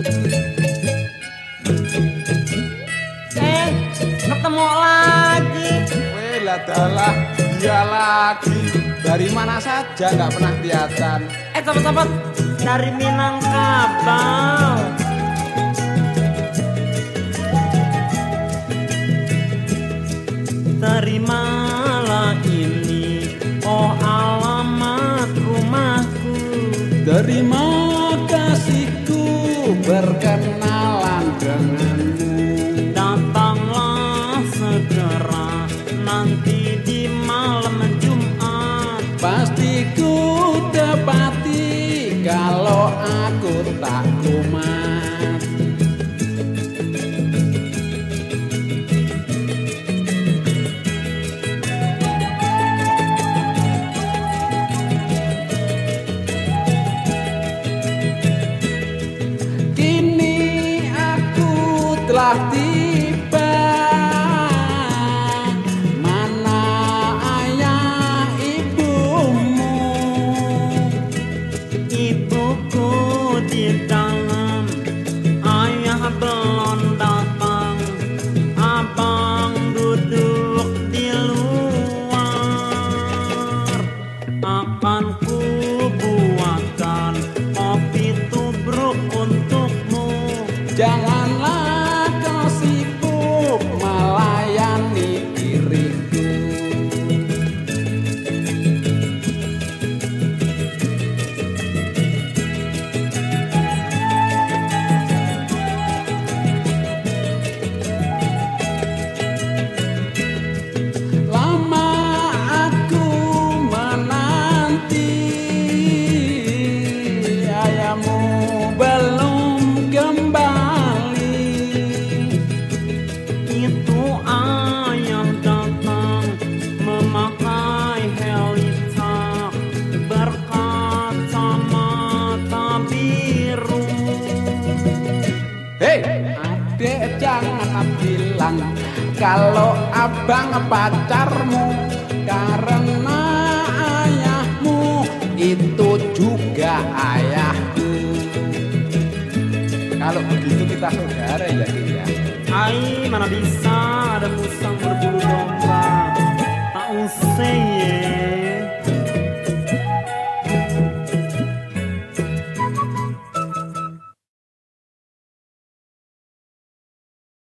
Eh, ketemu lagi. Weh lah dalah, dia lagi. Dari mana saja nggak pernah kelihatan. Eh, sobat-sobat, dari Minangkabau. Terimalah ini, oh alamat rumahku. Terima berkenalan denganmu. Datanglah segera nanti di malam Jumat. Pasti ku tepati kalau aku tak kumat. Telah tiba Mana ayah ibumu Ibuku di dalam, ayah belum datang. Abang duduk di luar. Akan ku buatkan kopi tubruk untukmu. Janganlah dek jangan bilang kalau abang pacarmu karena ayahmu itu juga ayahku. Kalau begitu kita saudara ya dia ya. Ai mana bisa ada musang berbulu domba tak usah ya